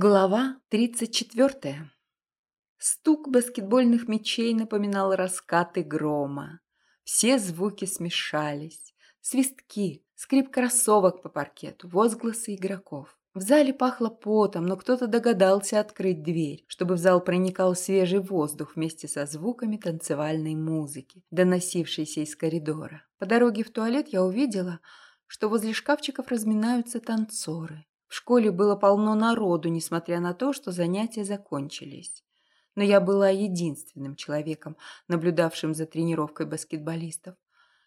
Глава 34. Стук баскетбольных мячей напоминал раскаты грома. Все звуки смешались. Свистки, скрип кроссовок по паркету, возгласы игроков. В зале пахло потом, но кто-то догадался открыть дверь, чтобы в зал проникал свежий воздух вместе со звуками танцевальной музыки, доносившейся из коридора. По дороге в туалет я увидела, что возле шкафчиков разминаются танцоры. В школе было полно народу, несмотря на то, что занятия закончились. Но я была единственным человеком, наблюдавшим за тренировкой баскетболистов.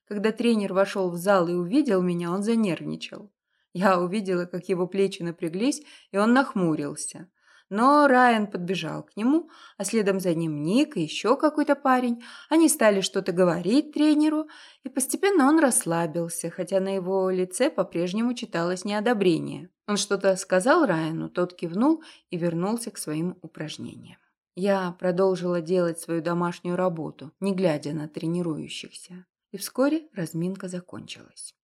Когда тренер вошел в зал и увидел меня, он занервничал. Я увидела, как его плечи напряглись, и он нахмурился. Но Райан подбежал к нему, а следом за ним Ник и еще какой-то парень. Они стали что-то говорить тренеру, и постепенно он расслабился, хотя на его лице по-прежнему читалось неодобрение. Он что-то сказал Райану, тот кивнул и вернулся к своим упражнениям. Я продолжила делать свою домашнюю работу, не глядя на тренирующихся. И вскоре разминка закончилась.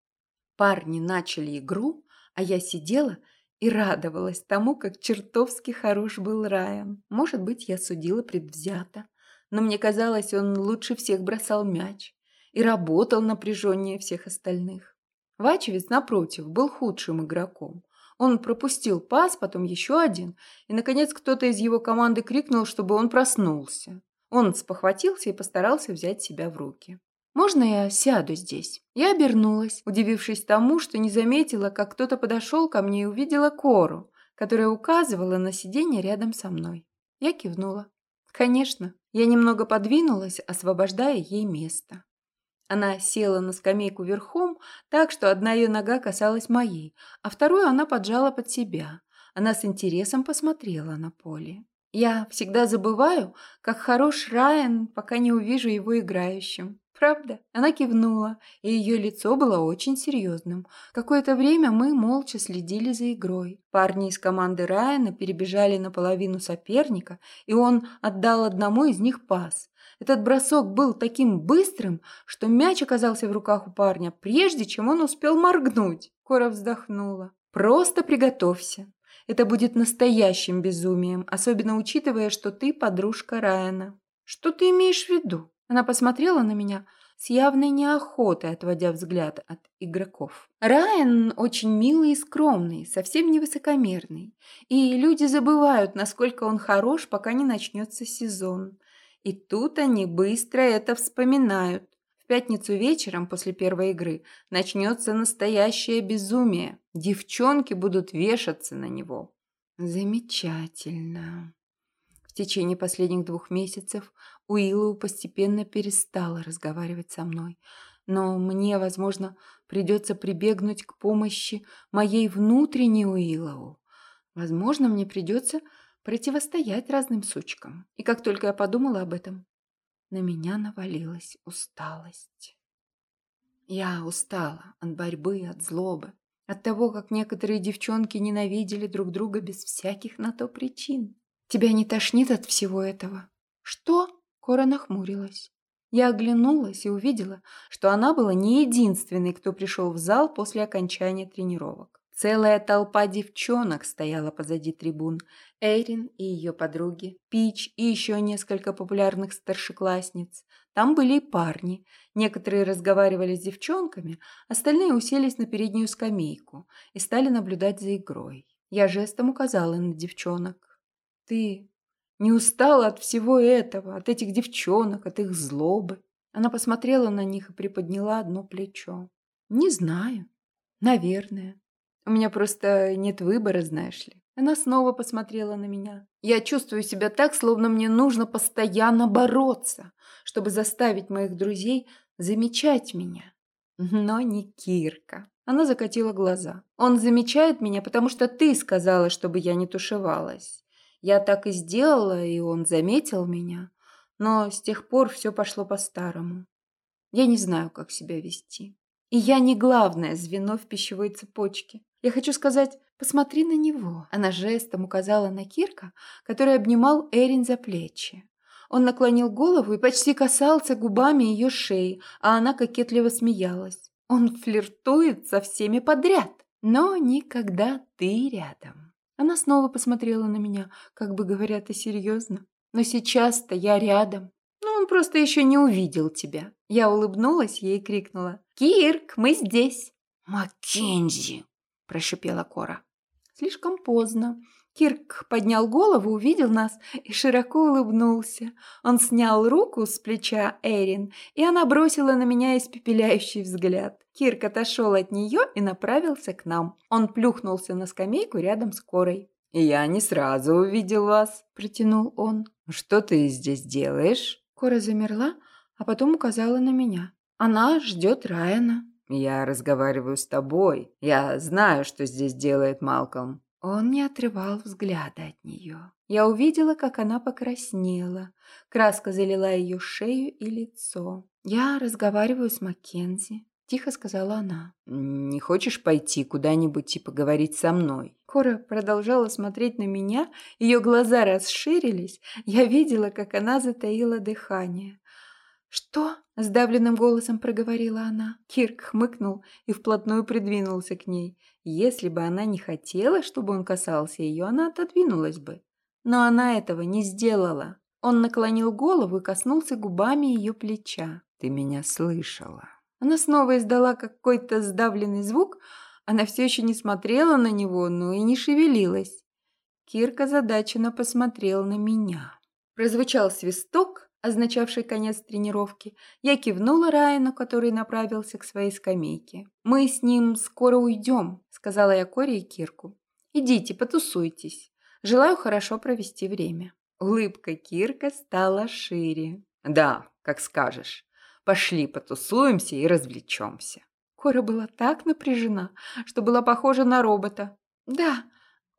Парни начали игру, а я сидела и радовалась тому, как чертовски хорош был Райан. Может быть, я судила предвзято, но мне казалось, он лучше всех бросал мяч и работал напряженнее всех остальных. Вачевец, напротив, был худшим игроком. Он пропустил пас, потом еще один, и, наконец, кто-то из его команды крикнул, чтобы он проснулся. Он спохватился и постарался взять себя в руки. «Можно я сяду здесь?» Я обернулась, удивившись тому, что не заметила, как кто-то подошел ко мне и увидела Кору, которая указывала на сиденье рядом со мной. Я кивнула. «Конечно». Я немного подвинулась, освобождая ей место. Она села на скамейку верхом, так что одна ее нога касалась моей, а вторую она поджала под себя. Она с интересом посмотрела на поле. Я всегда забываю, как хорош Райан, пока не увижу его играющим. «Правда?» Она кивнула, и ее лицо было очень серьезным. Какое-то время мы молча следили за игрой. Парни из команды Райана перебежали наполовину соперника, и он отдал одному из них пас. Этот бросок был таким быстрым, что мяч оказался в руках у парня, прежде чем он успел моргнуть. Кора вздохнула. «Просто приготовься. Это будет настоящим безумием, особенно учитывая, что ты подружка Райана». «Что ты имеешь в виду?» Она посмотрела на меня с явной неохотой, отводя взгляд от игроков. Райан очень милый и скромный, совсем не высокомерный. И люди забывают, насколько он хорош, пока не начнется сезон. И тут они быстро это вспоминают. В пятницу вечером после первой игры начнется настоящее безумие. Девчонки будут вешаться на него. Замечательно течение последних двух месяцев Уиллоу постепенно перестала разговаривать со мной. Но мне, возможно, придется прибегнуть к помощи моей внутренней Уиллоу. Возможно, мне придется противостоять разным сучкам. И как только я подумала об этом, на меня навалилась усталость. Я устала от борьбы, от злобы, от того, как некоторые девчонки ненавидели друг друга без всяких на то причин. Тебя не тошнит от всего этого?» «Что?» – Кора нахмурилась. Я оглянулась и увидела, что она была не единственной, кто пришел в зал после окончания тренировок. Целая толпа девчонок стояла позади трибун. Эйрин и ее подруги, Пич и еще несколько популярных старшеклассниц. Там были и парни. Некоторые разговаривали с девчонками, остальные уселись на переднюю скамейку и стали наблюдать за игрой. Я жестом указала на девчонок. Ты не устала от всего этого, от этих девчонок, от их злобы? Она посмотрела на них и приподняла одно плечо. Не знаю. Наверное. У меня просто нет выбора, знаешь ли. Она снова посмотрела на меня. Я чувствую себя так, словно мне нужно постоянно бороться, чтобы заставить моих друзей замечать меня. Но не Кирка. Она закатила глаза. Он замечает меня, потому что ты сказала, чтобы я не тушевалась. Я так и сделала, и он заметил меня. Но с тех пор все пошло по-старому. Я не знаю, как себя вести. И я не главное звено в пищевой цепочке. Я хочу сказать, посмотри на него. Она жестом указала на Кирка, который обнимал Эрин за плечи. Он наклонил голову и почти касался губами ее шеи, а она кокетливо смеялась. Он флиртует со всеми подряд, но никогда ты рядом. Она снова посмотрела на меня, как бы говоря, ты серьезно? Но сейчас-то я рядом. Ну, он просто еще не увидел тебя. Я улыбнулась ей и крикнула. «Кирк, мы здесь!» «Маккензи!» – прошипела Кора. Слишком поздно. Кирк поднял голову, увидел нас и широко улыбнулся. Он снял руку с плеча Эрин, и она бросила на меня испепеляющий взгляд. Кирк отошел от нее и направился к нам. Он плюхнулся на скамейку рядом с Корой. «Я не сразу увидел вас», – протянул он. «Что ты здесь делаешь?» Кора замерла, а потом указала на меня. «Она ждет Райана». «Я разговариваю с тобой. Я знаю, что здесь делает Малком». Он не отрывал взгляда от нее. Я увидела, как она покраснела. Краска залила ее шею и лицо. «Я разговариваю с Маккензи», – тихо сказала она. «Не хочешь пойти куда-нибудь и поговорить со мной?» Кора продолжала смотреть на меня, ее глаза расширились. Я видела, как она затаила дыхание. «Что?» – сдавленным голосом проговорила она. Кирк хмыкнул и вплотную придвинулся к ней. Если бы она не хотела, чтобы он касался ее, она отодвинулась бы. Но она этого не сделала. Он наклонил голову и коснулся губами ее плеча. «Ты меня слышала?» Она снова издала какой-то сдавленный звук. Она все еще не смотрела на него, но и не шевелилась. Кирка задаченно посмотрел на меня. Прозвучал свисток, означавший конец тренировки, я кивнула Райану, который направился к своей скамейке. «Мы с ним скоро уйдем», – сказала я Коре и Кирку. «Идите, потусуйтесь. Желаю хорошо провести время». Улыбка Кирка стала шире. «Да, как скажешь. Пошли потусуемся и развлечемся». Кора была так напряжена, что была похожа на робота. «Да,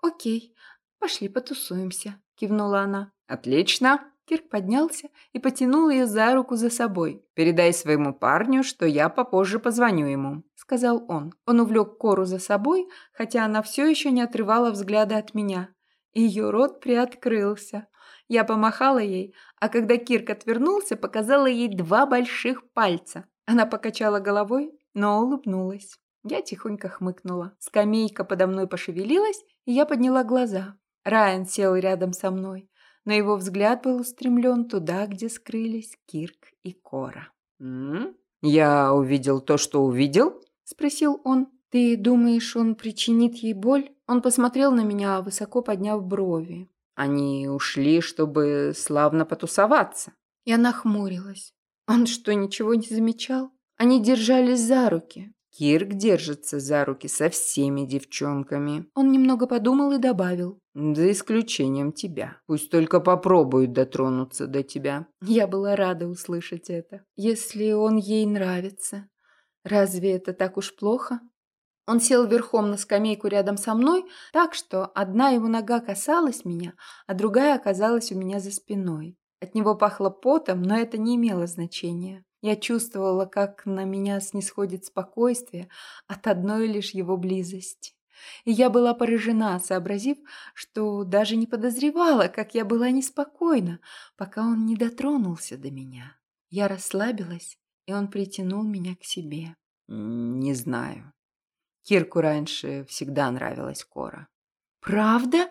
окей, пошли потусуемся», – кивнула она. «Отлично», Кирк поднялся и потянул ее за руку за собой. «Передай своему парню, что я попозже позвоню ему», – сказал он. Он увлек Кору за собой, хотя она все еще не отрывала взгляда от меня. Ее рот приоткрылся. Я помахала ей, а когда Кирк отвернулся, показала ей два больших пальца. Она покачала головой, но улыбнулась. Я тихонько хмыкнула. Скамейка подо мной пошевелилась, и я подняла глаза. Райан сел рядом со мной но его взгляд был устремлен туда, где скрылись Кирк и Кора. «М? «Я увидел то, что увидел?» – спросил он. «Ты думаешь, он причинит ей боль?» Он посмотрел на меня, высоко подняв брови. «Они ушли, чтобы славно потусоваться». Я нахмурилась. Он что, ничего не замечал? Они держались за руки. Кирк держится за руки со всеми девчонками. Он немного подумал и добавил. За исключением тебя. Пусть только попробуют дотронуться до тебя. Я была рада услышать это. Если он ей нравится, разве это так уж плохо? Он сел верхом на скамейку рядом со мной, так что одна его нога касалась меня, а другая оказалась у меня за спиной. От него пахло потом, но это не имело значения. Я чувствовала, как на меня снисходит спокойствие от одной лишь его близости. И я была поражена, сообразив, что даже не подозревала, как я была неспокойна, пока он не дотронулся до меня. Я расслабилась, и он притянул меня к себе. «Не знаю. Кирку раньше всегда нравилась Кора». «Правда?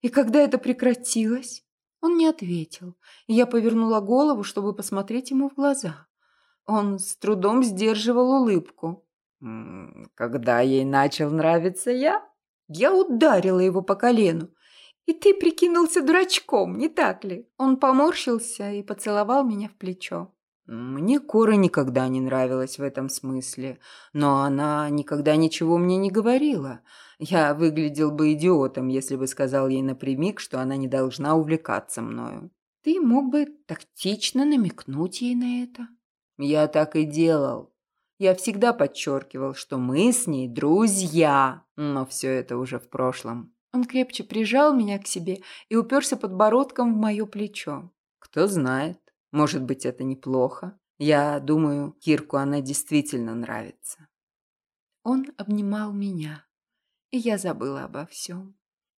И когда это прекратилось?» Он не ответил, и я повернула голову, чтобы посмотреть ему в глаза. Он с трудом сдерживал улыбку. «Когда ей начал нравиться я?» Я ударила его по колену. «И ты прикинулся дурачком, не так ли?» Он поморщился и поцеловал меня в плечо. Мне Кора никогда не нравилась в этом смысле, но она никогда ничего мне не говорила. Я выглядел бы идиотом, если бы сказал ей напрямик, что она не должна увлекаться мною. Ты мог бы тактично намекнуть ей на это. Я так и делал. Я всегда подчеркивал, что мы с ней друзья, но все это уже в прошлом. Он крепче прижал меня к себе и уперся подбородком в мое плечо. Кто знает. Может быть, это неплохо. Я думаю, Кирку она действительно нравится. Он обнимал меня, и я забыла обо всем.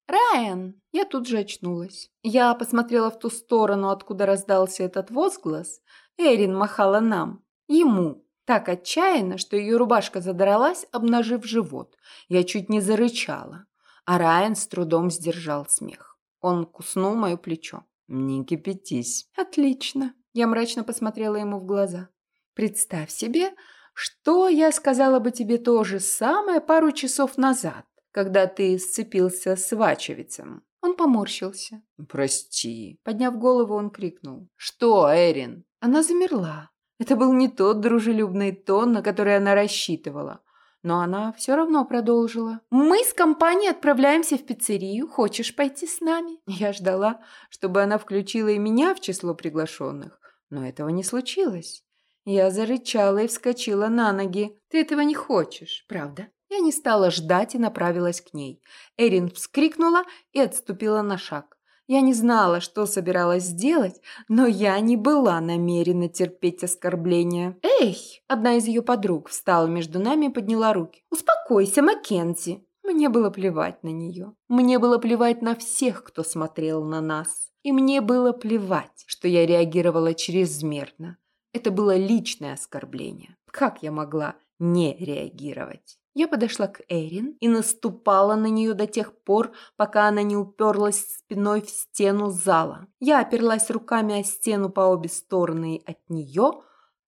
«Райан!» Я тут же очнулась. Я посмотрела в ту сторону, откуда раздался этот возглас. Эрин махала нам. Ему. Так отчаянно, что ее рубашка задралась, обнажив живот. Я чуть не зарычала. А Райан с трудом сдержал смех. Он куснул мое плечо. «Не кипятись». «Отлично». Я мрачно посмотрела ему в глаза. «Представь себе, что я сказала бы тебе то же самое пару часов назад, когда ты сцепился с Вачевицем». Он поморщился. «Прости». Подняв голову, он крикнул. «Что, Эрин?» Она замерла. Это был не тот дружелюбный тон, на который она рассчитывала. Но она все равно продолжила. «Мы с компанией отправляемся в пиццерию. Хочешь пойти с нами?» Я ждала, чтобы она включила и меня в число приглашенных. Но этого не случилось. Я зарычала и вскочила на ноги. «Ты этого не хочешь, правда?» Я не стала ждать и направилась к ней. Эрин вскрикнула и отступила на шаг. Я не знала, что собиралась сделать, но я не была намерена терпеть оскорбления. «Эй!» – одна из ее подруг встала между нами и подняла руки. «Успокойся, Маккензи!» Мне было плевать на нее. Мне было плевать на всех, кто смотрел на нас. И мне было плевать, что я реагировала чрезмерно. Это было личное оскорбление. Как я могла не реагировать? Я подошла к Эрин и наступала на нее до тех пор, пока она не уперлась спиной в стену зала. Я оперлась руками о стену по обе стороны от нее,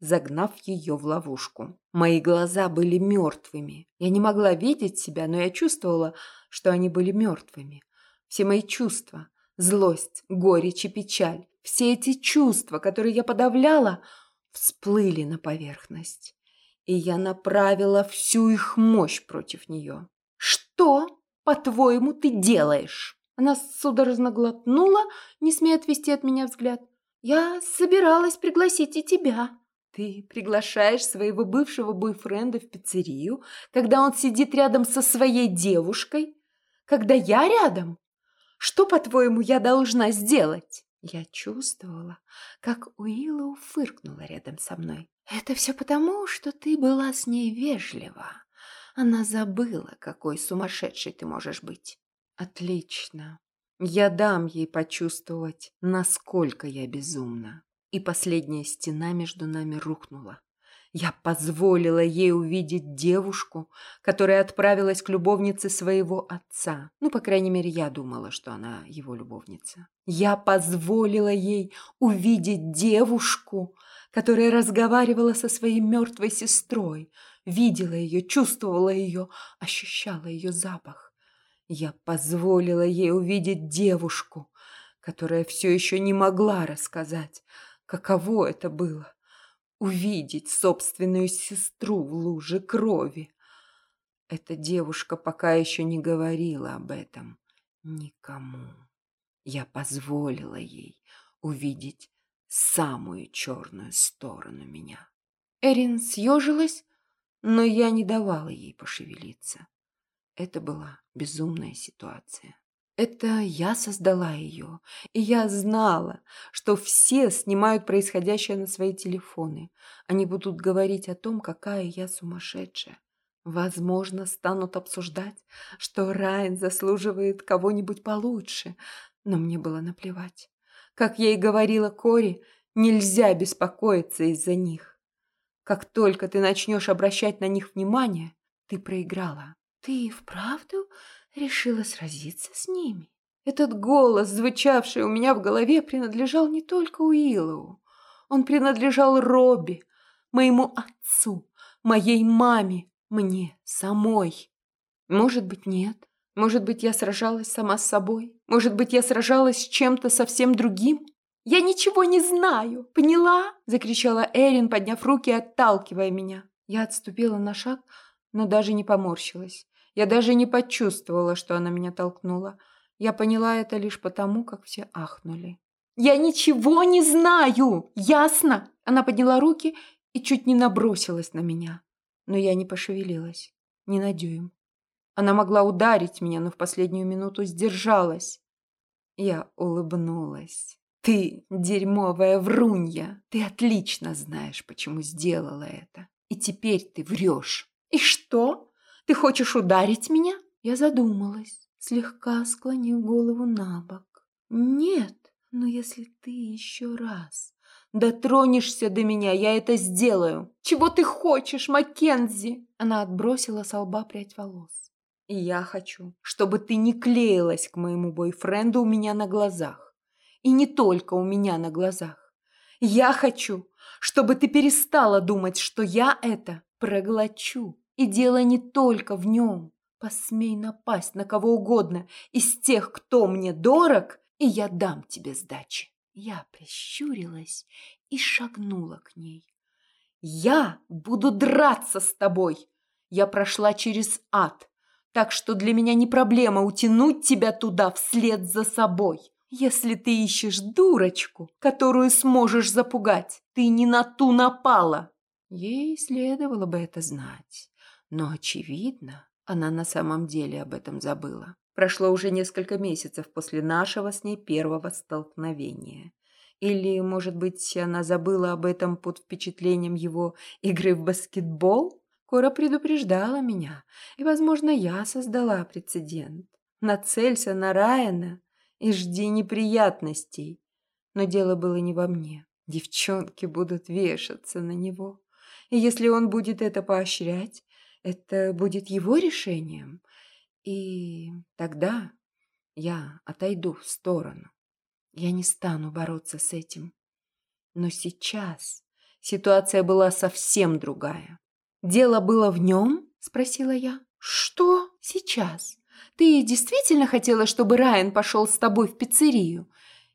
загнав ее в ловушку. Мои глаза были мертвыми. Я не могла видеть себя, но я чувствовала, что они были мертвыми. Все мои чувства – злость, горечь и печаль – все эти чувства, которые я подавляла, всплыли на поверхность и я направила всю их мощь против нее. «Что, по-твоему, ты делаешь?» Она судорожно глотнула, не смея отвести от меня взгляд. «Я собиралась пригласить и тебя». «Ты приглашаешь своего бывшего бойфренда в пиццерию, когда он сидит рядом со своей девушкой? Когда я рядом? Что, по-твоему, я должна сделать?» Я чувствовала, как Уиллоу фыркнула рядом со мной. «Это все потому, что ты была с ней вежлива. Она забыла, какой сумасшедший ты можешь быть». «Отлично. Я дам ей почувствовать, насколько я безумна». И последняя стена между нами рухнула. Я позволила ей увидеть девушку, которая отправилась к любовнице своего отца. Ну, по крайней мере, я думала, что она его любовница. Я позволила ей увидеть девушку, которая разговаривала со своей мертвой сестрой, видела ее, чувствовала ее, ощущала ее запах. Я позволила ей увидеть девушку, которая все еще не могла рассказать, каково это было – увидеть собственную сестру в луже крови. Эта девушка пока еще не говорила об этом никому. Я позволила ей увидеть самую черную сторону меня. Эрин съежилась, но я не давала ей пошевелиться. Это была безумная ситуация. Это я создала ее, и я знала, что все снимают происходящее на свои телефоны. Они будут говорить о том, какая я сумасшедшая. Возможно, станут обсуждать, что Райан заслуживает кого-нибудь получше, но мне было наплевать. Как я и говорила Кори, нельзя беспокоиться из-за них. Как только ты начнешь обращать на них внимание, ты проиграла. Ты вправду решила сразиться с ними? Этот голос, звучавший у меня в голове, принадлежал не только Уиллоу. Он принадлежал Робби, моему отцу, моей маме, мне самой. Может быть, нет. Может быть, я сражалась сама с собой? Может быть, я сражалась с чем-то совсем другим? Я ничего не знаю, поняла? Закричала Эрин, подняв руки и отталкивая меня. Я отступила на шаг, но даже не поморщилась. Я даже не почувствовала, что она меня толкнула. Я поняла это лишь потому, как все ахнули. «Я ничего не знаю! Ясно?» Она подняла руки и чуть не набросилась на меня. Но я не пошевелилась. Ни на дюйм. Она могла ударить меня, но в последнюю минуту сдержалась. Я улыбнулась. «Ты дерьмовая врунья! Ты отлично знаешь, почему сделала это. И теперь ты врешь. И что? Ты хочешь ударить меня?» Я задумалась, слегка склонив голову на бок. «Нет, но если ты еще раз дотронешься до меня, я это сделаю. Чего ты хочешь, Маккензи?» Она отбросила с лба прядь волос. Я хочу, чтобы ты не клеилась к моему бойфренду у меня на глазах. И не только у меня на глазах. Я хочу, чтобы ты перестала думать, что я это проглочу. И дело не только в нем. Посмей напасть на кого угодно из тех, кто мне дорог, и я дам тебе сдачи. Я прищурилась и шагнула к ней. Я буду драться с тобой. Я прошла через ад, так что для меня не проблема утянуть тебя туда вслед за собой. Если ты ищешь дурочку, которую сможешь запугать, ты не на ту напала. Ей следовало бы это знать, но, очевидно, она на самом деле об этом забыла. Прошло уже несколько месяцев после нашего с ней первого столкновения. Или, может быть, она забыла об этом под впечатлением его игры в баскетбол? Кора предупреждала меня, и, возможно, я создала прецедент. Нацелься на Райана и жди неприятностей. Но дело было не во мне. Девчонки будут вешаться на него. И если он будет это поощрять, это будет его решением. И тогда я отойду в сторону. Я не стану бороться с этим. Но сейчас ситуация была совсем другая. «Дело было в нем?» – спросила я. «Что? Сейчас? Ты действительно хотела, чтобы Райан пошел с тобой в пиццерию?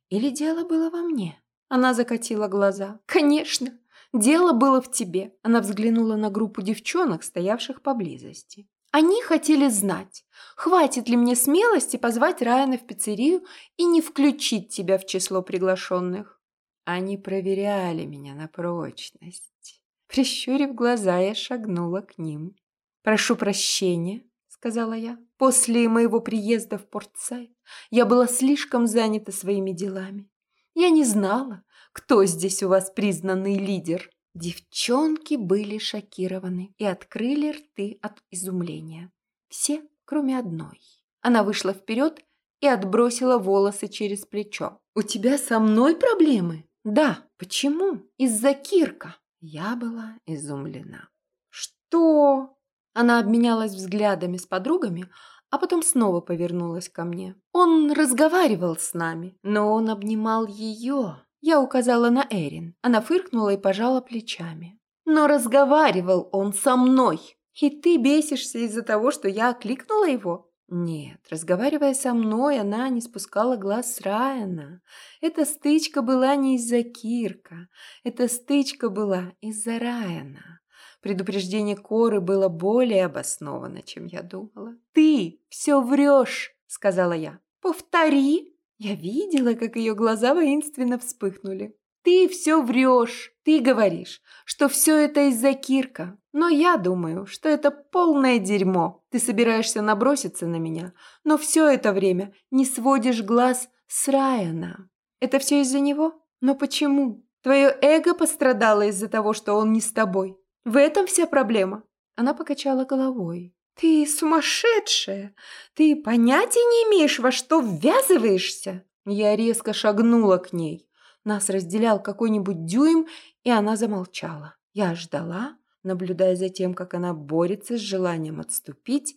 Или дело было во мне?» Она закатила глаза. «Конечно, дело было в тебе». Она взглянула на группу девчонок, стоявших поблизости. Они хотели знать, хватит ли мне смелости позвать Райана в пиццерию и не включить тебя в число приглашенных. Они проверяли меня на прочность. Прищурив глаза, я шагнула к ним. «Прошу прощения», — сказала я. «После моего приезда в Портсайд я была слишком занята своими делами. Я не знала, кто здесь у вас признанный лидер». Девчонки были шокированы и открыли рты от изумления. Все, кроме одной. Она вышла вперед и отбросила волосы через плечо. «У тебя со мной проблемы?» «Да. Почему?» «Из-за Кирка». Я была изумлена. «Что?» Она обменялась взглядами с подругами, а потом снова повернулась ко мне. «Он разговаривал с нами, но он обнимал ее». Я указала на Эрин. Она фыркнула и пожала плечами. «Но разговаривал он со мной. И ты бесишься из-за того, что я окликнула его?» Нет, разговаривая со мной, она не спускала глаз с Райана. Эта стычка была не из-за Кирка. Эта стычка была из-за Райана. Предупреждение Коры было более обосновано, чем я думала. «Ты все врешь!» — сказала я. «Повтори!» Я видела, как ее глаза воинственно вспыхнули. Ты все врешь. Ты говоришь, что все это из-за Кирка. Но я думаю, что это полное дерьмо. Ты собираешься наброситься на меня, но все это время не сводишь глаз с Райана. Это все из-за него? Но почему? Твое эго пострадало из-за того, что он не с тобой. В этом вся проблема. Она покачала головой. Ты сумасшедшая. Ты понятия не имеешь, во что ввязываешься. Я резко шагнула к ней. Нас разделял какой-нибудь дюйм, и она замолчала. Я ждала, наблюдая за тем, как она борется с желанием отступить,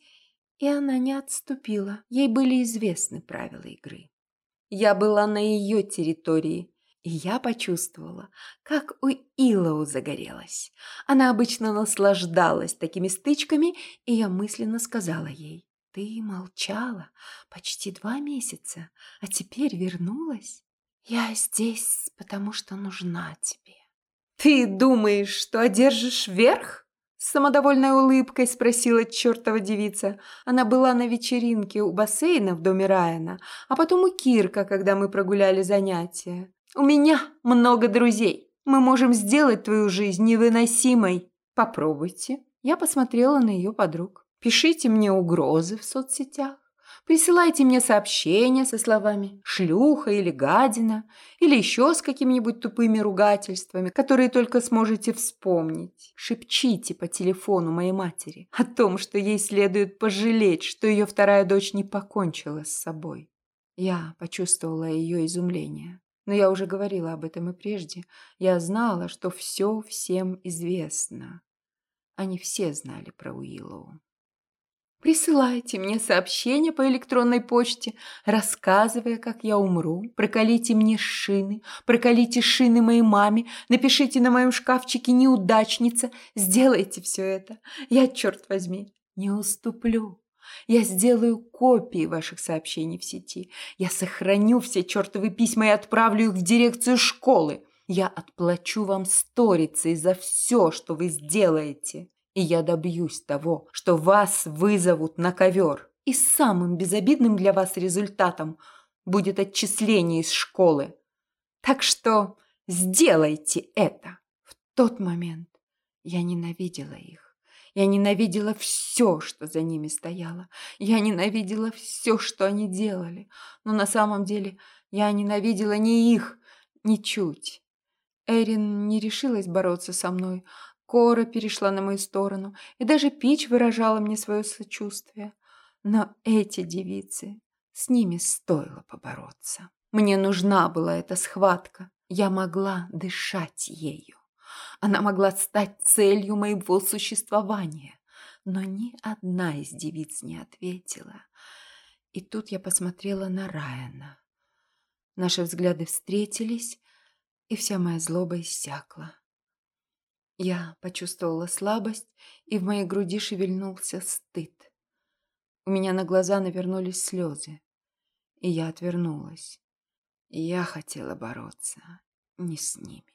и она не отступила. Ей были известны правила игры. Я была на ее территории, и я почувствовала, как у Илоу загорелась. Она обычно наслаждалась такими стычками, и я мысленно сказала ей, «Ты молчала почти два месяца, а теперь вернулась. Я здесь, потому что нужна тебе. Ты думаешь, что одержишь верх? С самодовольной улыбкой спросила чертова девица. Она была на вечеринке у бассейна в доме Райана, а потом у Кирка, когда мы прогуляли занятия. У меня много друзей. Мы можем сделать твою жизнь невыносимой. Попробуйте. Я посмотрела на ее подруг. Пишите мне угрозы в соцсетях. Присылайте мне сообщения со словами «шлюха» или «гадина» или еще с какими-нибудь тупыми ругательствами, которые только сможете вспомнить. Шепчите по телефону моей матери о том, что ей следует пожалеть, что ее вторая дочь не покончила с собой. Я почувствовала ее изумление. Но я уже говорила об этом и прежде. Я знала, что все всем известно. Они все знали про Уиллоу. Присылайте мне сообщение по электронной почте, рассказывая, как я умру. Проколите мне шины, проколите шины моей маме, напишите на моем шкафчике «неудачница». Сделайте все это. Я, черт возьми, не уступлю. Я сделаю копии ваших сообщений в сети. Я сохраню все чертовы письма и отправлю их в дирекцию школы. Я отплачу вам сторицей за все, что вы сделаете и я добьюсь того, что вас вызовут на ковер. И самым безобидным для вас результатом будет отчисление из школы. Так что сделайте это. В тот момент я ненавидела их. Я ненавидела все, что за ними стояло. Я ненавидела все, что они делали. Но на самом деле я ненавидела не их, ничуть. Эрин не решилась бороться со мной, Кора перешла на мою сторону, и даже Пич выражала мне свое сочувствие. Но эти девицы, с ними стоило побороться. Мне нужна была эта схватка. Я могла дышать ею. Она могла стать целью моего существования. Но ни одна из девиц не ответила. И тут я посмотрела на Райана. Наши взгляды встретились, и вся моя злоба иссякла. Я почувствовала слабость, и в моей груди шевельнулся стыд. У меня на глаза навернулись слезы, и я отвернулась. Я хотела бороться не с ними.